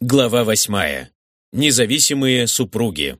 Глава 8. Независимые супруги.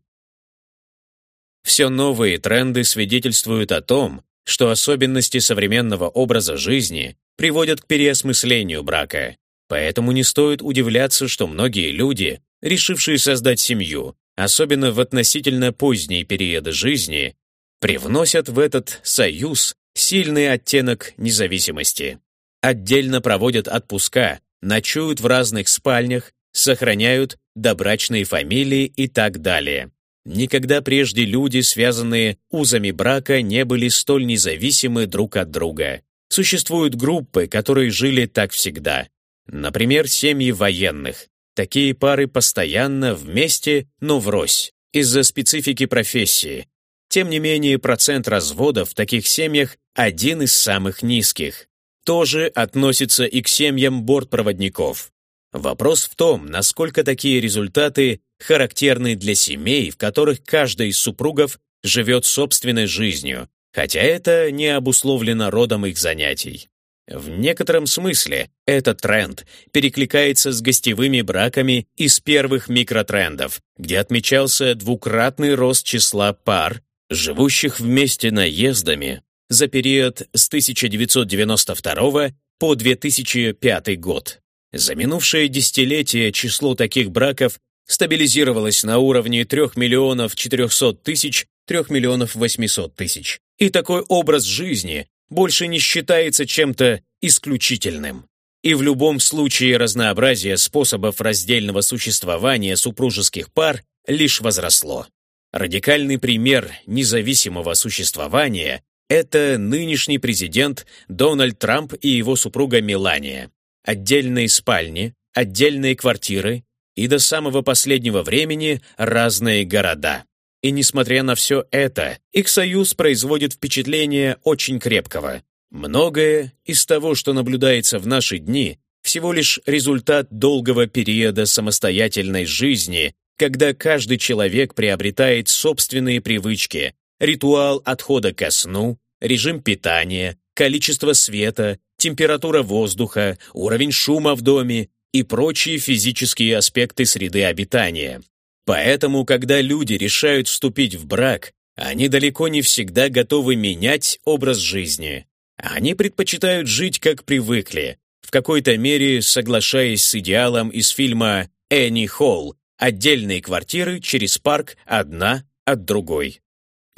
Все новые тренды свидетельствуют о том, что особенности современного образа жизни приводят к переосмыслению брака. Поэтому не стоит удивляться, что многие люди, решившие создать семью, особенно в относительно поздние периоды жизни, привносят в этот союз сильный оттенок независимости. Отдельно проводят отпуска, ночуют в разных спальнях, сохраняют добрачные фамилии и так далее. Никогда прежде люди, связанные узами брака, не были столь независимы друг от друга. Существуют группы, которые жили так всегда. Например, семьи военных. Такие пары постоянно вместе, но врозь, из-за специфики профессии. Тем не менее, процент разводов в таких семьях один из самых низких. Тоже относится и к семьям бортпроводников. Вопрос в том, насколько такие результаты характерны для семей, в которых каждый из супругов живет собственной жизнью, хотя это не обусловлено родом их занятий. В некотором смысле этот тренд перекликается с гостевыми браками из первых микротрендов, где отмечался двукратный рост числа пар, живущих вместе наездами за период с 1992 по 2005 год. За минувшее десятилетие число таких браков стабилизировалось на уровне 3 миллионов 400 тысяч, 3 миллионов 800 тысяч. И такой образ жизни больше не считается чем-то исключительным. И в любом случае разнообразие способов раздельного существования супружеских пар лишь возросло. Радикальный пример независимого существования – это нынешний президент Дональд Трамп и его супруга Мелания отдельные спальни, отдельные квартиры и до самого последнего времени разные города. И несмотря на все это, их союз производит впечатление очень крепкого. Многое из того, что наблюдается в наши дни, всего лишь результат долгого периода самостоятельной жизни, когда каждый человек приобретает собственные привычки, ритуал отхода ко сну, режим питания, количество света, температура воздуха, уровень шума в доме и прочие физические аспекты среды обитания. Поэтому, когда люди решают вступить в брак, они далеко не всегда готовы менять образ жизни. Они предпочитают жить, как привыкли, в какой-то мере соглашаясь с идеалом из фильма «Энни Холл» отдельные квартиры через парк одна от другой.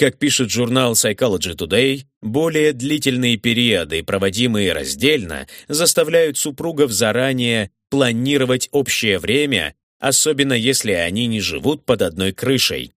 Как пишет журнал Psychology Today, более длительные периоды, проводимые раздельно, заставляют супругов заранее планировать общее время, особенно если они не живут под одной крышей.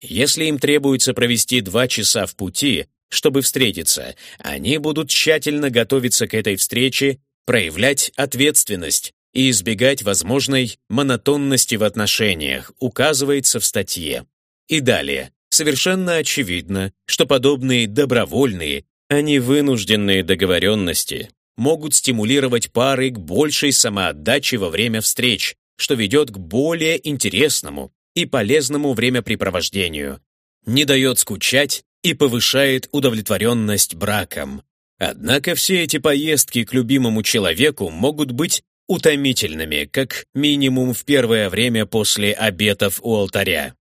Если им требуется провести два часа в пути, чтобы встретиться, они будут тщательно готовиться к этой встрече, проявлять ответственность и избегать возможной монотонности в отношениях, указывается в статье. И далее. Совершенно очевидно, что подобные добровольные, а не вынужденные договоренности могут стимулировать пары к большей самоотдаче во время встреч, что ведет к более интересному и полезному времяпрепровождению, не дает скучать и повышает удовлетворенность браком. Однако все эти поездки к любимому человеку могут быть утомительными, как минимум в первое время после обетов у алтаря.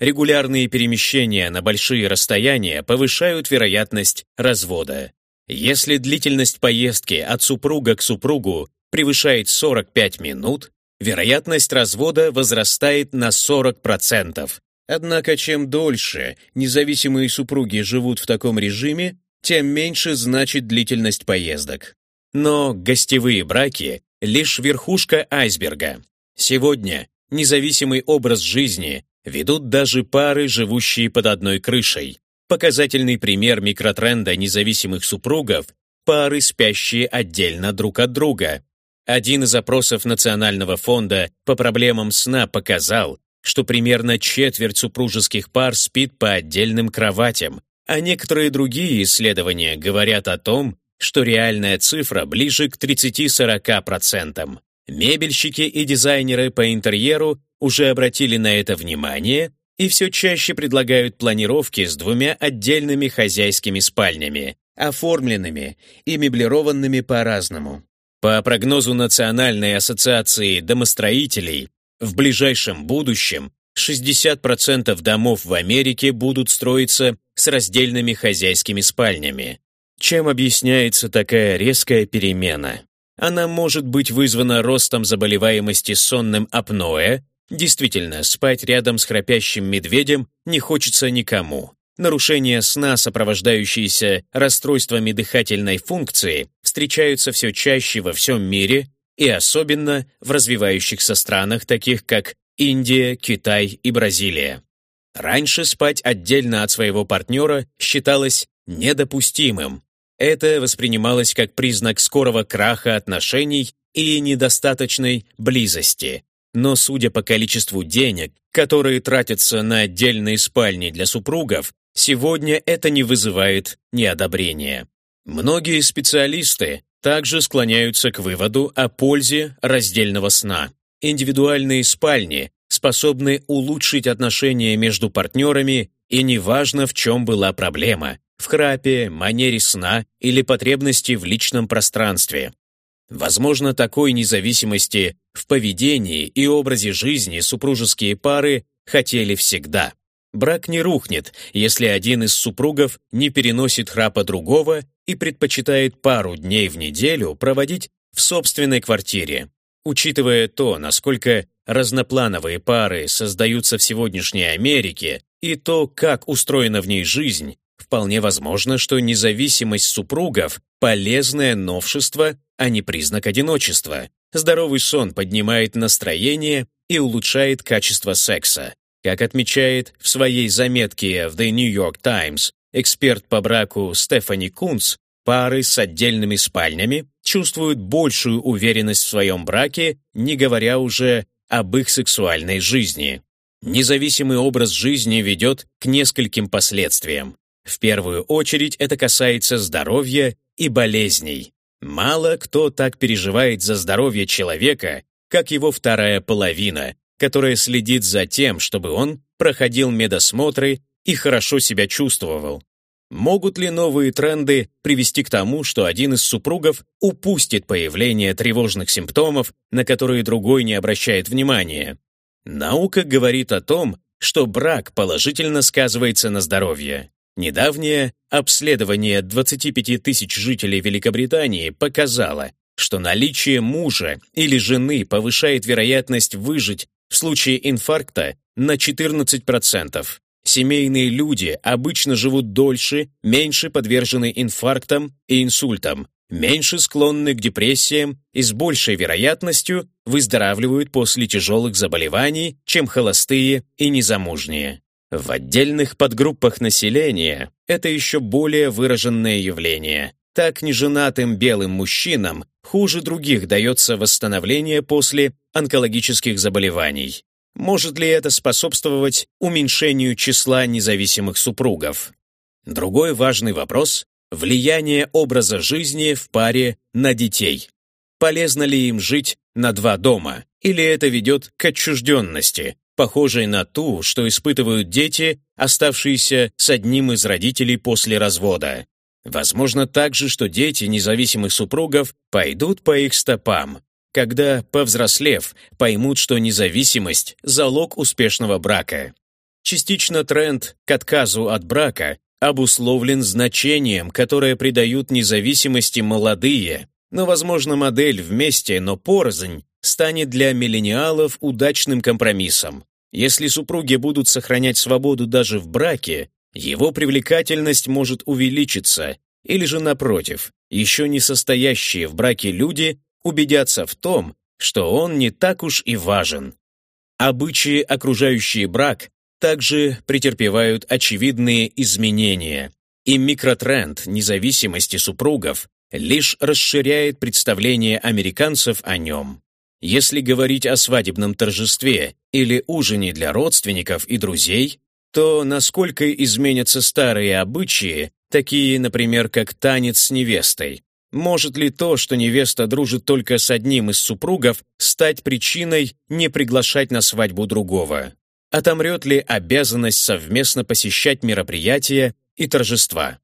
Регулярные перемещения на большие расстояния повышают вероятность развода. Если длительность поездки от супруга к супругу превышает 45 минут, вероятность развода возрастает на 40%. Однако чем дольше независимые супруги живут в таком режиме, тем меньше значит длительность поездок. Но гостевые браки — лишь верхушка айсберга. Сегодня независимый образ жизни ведут даже пары, живущие под одной крышей. Показательный пример микротренда независимых супругов – пары, спящие отдельно друг от друга. Один из опросов Национального фонда по проблемам сна показал, что примерно четверть супружеских пар спит по отдельным кроватям, а некоторые другие исследования говорят о том, что реальная цифра ближе к 30-40%. Мебельщики и дизайнеры по интерьеру уже обратили на это внимание и все чаще предлагают планировки с двумя отдельными хозяйскими спальнями, оформленными и меблированными по-разному. По прогнозу Национальной ассоциации домостроителей, В ближайшем будущем 60% домов в Америке будут строиться с раздельными хозяйскими спальнями. Чем объясняется такая резкая перемена? Она может быть вызвана ростом заболеваемости сонным апноэ. Действительно, спать рядом с храпящим медведем не хочется никому. Нарушения сна, сопровождающиеся расстройствами дыхательной функции, встречаются все чаще во всем мире и особенно в развивающихся странах, таких как Индия, Китай и Бразилия. Раньше спать отдельно от своего партнера считалось недопустимым. Это воспринималось как признак скорого краха отношений и недостаточной близости. Но судя по количеству денег, которые тратятся на отдельные спальни для супругов, сегодня это не вызывает неодобрения. Многие специалисты также склоняются к выводу о пользе раздельного сна. Индивидуальные спальни способны улучшить отношения между партнерами, и неважно, в чем была проблема – в храпе, манере сна или потребности в личном пространстве. Возможно, такой независимости в поведении и образе жизни супружеские пары хотели всегда. Брак не рухнет, если один из супругов не переносит храпа другого и предпочитает пару дней в неделю проводить в собственной квартире. Учитывая то, насколько разноплановые пары создаются в сегодняшней Америке, и то, как устроена в ней жизнь, вполне возможно, что независимость супругов – полезное новшество, а не признак одиночества. Здоровый сон поднимает настроение и улучшает качество секса. Как отмечает в своей заметке в The New York Times эксперт по браку Стефани Кунц, пары с отдельными спальнями чувствуют большую уверенность в своем браке, не говоря уже об их сексуальной жизни. Независимый образ жизни ведет к нескольким последствиям. В первую очередь это касается здоровья и болезней. Мало кто так переживает за здоровье человека, как его вторая половина, которая следит за тем, чтобы он проходил медосмотры и хорошо себя чувствовал. Могут ли новые тренды привести к тому, что один из супругов упустит появление тревожных симптомов, на которые другой не обращает внимания? Наука говорит о том, что брак положительно сказывается на здоровье. Недавнее обследование 25 тысяч жителей Великобритании показало, что наличие мужа или жены повышает вероятность выжить в случае инфаркта на 14%. Семейные люди обычно живут дольше, меньше подвержены инфарктам и инсультам, меньше склонны к депрессиям и с большей вероятностью выздоравливают после тяжелых заболеваний, чем холостые и незамужние. В отдельных подгруппах населения это еще более выраженное явление. Так неженатым белым мужчинам хуже других дается восстановление после онкологических заболеваний. Может ли это способствовать уменьшению числа независимых супругов? Другой важный вопрос – влияние образа жизни в паре на детей. Полезно ли им жить на два дома, или это ведет к отчужденности, похожей на ту, что испытывают дети, оставшиеся с одним из родителей после развода? Возможно также, что дети независимых супругов пойдут по их стопам, когда, повзрослев, поймут, что независимость – залог успешного брака. Частично тренд к отказу от брака обусловлен значением, которое придают независимости молодые, но, возможно, модель вместе, но порознь станет для миллениалов удачным компромиссом. Если супруги будут сохранять свободу даже в браке, его привлекательность может увеличиться, или же, напротив, еще не состоящие в браке люди убедятся в том, что он не так уж и важен. Обычаи, окружающие брак, также претерпевают очевидные изменения, и микротренд независимости супругов лишь расширяет представление американцев о нем. Если говорить о свадебном торжестве или ужине для родственников и друзей, то насколько изменятся старые обычаи, такие, например, как танец с невестой, может ли то, что невеста дружит только с одним из супругов, стать причиной не приглашать на свадьбу другого? Отомрет ли обязанность совместно посещать мероприятия и торжества?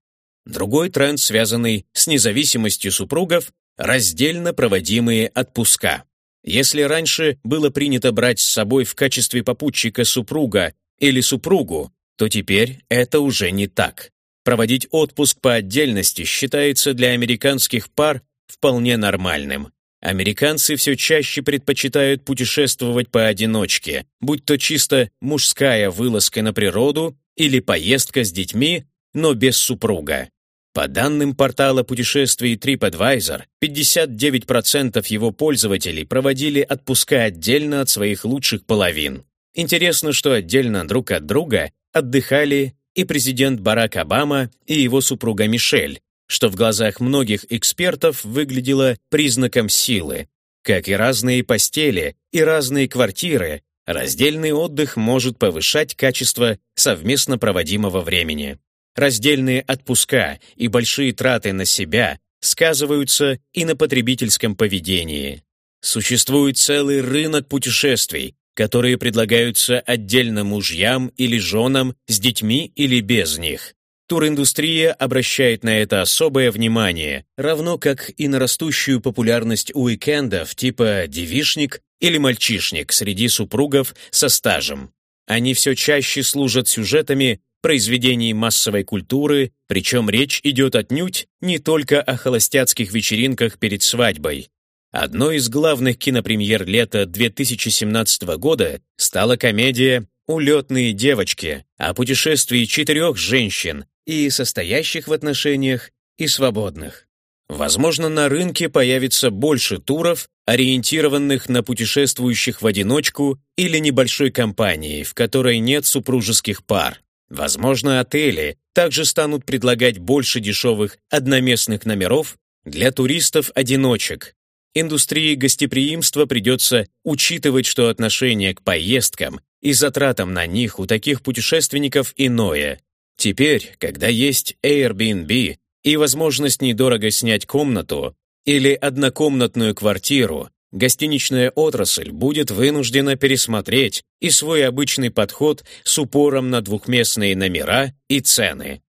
Другой тренд, связанный с независимостью супругов – раздельно проводимые отпуска. Если раньше было принято брать с собой в качестве попутчика супруга или супругу, то теперь это уже не так. Проводить отпуск по отдельности считается для американских пар вполне нормальным. Американцы все чаще предпочитают путешествовать поодиночке, будь то чисто мужская вылазка на природу или поездка с детьми, но без супруга. По данным портала путешествий TripAdvisor, 59% его пользователей проводили отпуска отдельно от своих лучших половин. Интересно, что отдельно друг от друга отдыхали и президент Барак Обама, и его супруга Мишель, что в глазах многих экспертов выглядело признаком силы. Как и разные постели и разные квартиры, раздельный отдых может повышать качество совместно проводимого времени. Раздельные отпуска и большие траты на себя сказываются и на потребительском поведении. Существует целый рынок путешествий, которые предлагаются отдельно мужьям или женам с детьми или без них. Туриндустрия обращает на это особое внимание, равно как и на растущую популярность уикендов типа «девишник» или «мальчишник» среди супругов со стажем. Они все чаще служат сюжетами произведений массовой культуры, причем речь идет отнюдь не только о холостяцких вечеринках перед свадьбой. Одной из главных кинопремьер лета 2017 года стала комедия «Улетные девочки» о путешествии четырех женщин, и состоящих в отношениях, и свободных. Возможно, на рынке появится больше туров, ориентированных на путешествующих в одиночку или небольшой компании, в которой нет супружеских пар. Возможно, отели также станут предлагать больше дешевых одноместных номеров для туристов-одиночек. Индустрии гостеприимства придется учитывать, что отношение к поездкам и затратам на них у таких путешественников иное. Теперь, когда есть Airbnb и возможность недорого снять комнату или однокомнатную квартиру, гостиничная отрасль будет вынуждена пересмотреть и свой обычный подход с упором на двухместные номера и цены.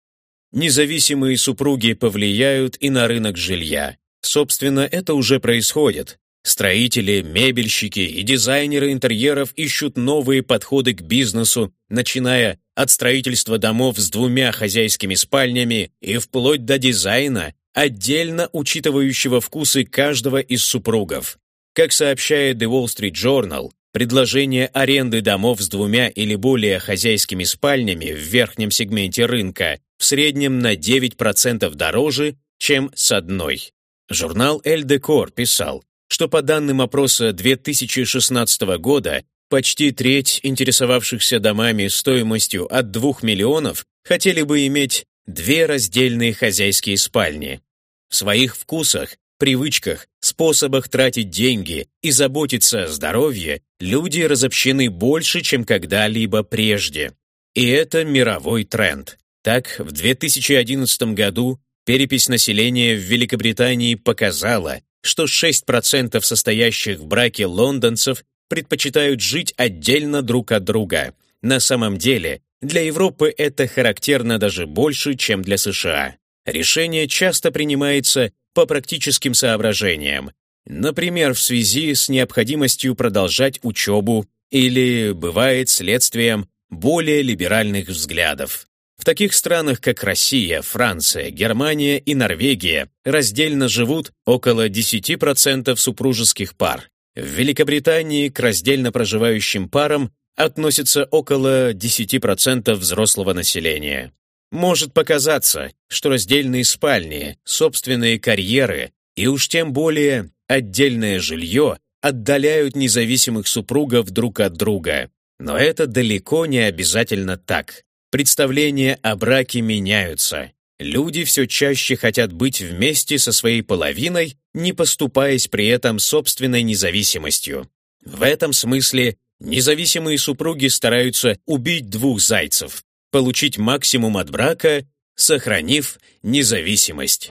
Независимые супруги повлияют и на рынок жилья. Собственно, это уже происходит. Строители, мебельщики и дизайнеры интерьеров ищут новые подходы к бизнесу, начиная от строительства домов с двумя хозяйскими спальнями и вплоть до дизайна, отдельно учитывающего вкусы каждого из супругов. Как сообщает The Wall Street Journal, предложение аренды домов с двумя или более хозяйскими спальнями в верхнем сегменте рынка в среднем на 9% дороже, чем с одной. Журнал El Decor писал, что по данным опроса 2016 года Почти треть интересовавшихся домами стоимостью от 2 миллионов хотели бы иметь две раздельные хозяйские спальни. В своих вкусах, привычках, способах тратить деньги и заботиться о здоровье люди разобщены больше, чем когда-либо прежде. И это мировой тренд. Так, в 2011 году перепись населения в Великобритании показала, что 6% состоящих в браке лондонцев предпочитают жить отдельно друг от друга. На самом деле, для Европы это характерно даже больше, чем для США. Решение часто принимается по практическим соображениям, например, в связи с необходимостью продолжать учебу или, бывает, следствием более либеральных взглядов. В таких странах, как Россия, Франция, Германия и Норвегия, раздельно живут около 10% супружеских пар, в Великобритании к раздельно проживающим парам относится около 10% взрослого населения. Может показаться, что раздельные спальни, собственные карьеры и уж тем более отдельное жилье отдаляют независимых супругов друг от друга. Но это далеко не обязательно так. Представления о браке меняются. Люди все чаще хотят быть вместе со своей половиной, не поступаясь при этом собственной независимостью. В этом смысле независимые супруги стараются убить двух зайцев, получить максимум от брака, сохранив независимость.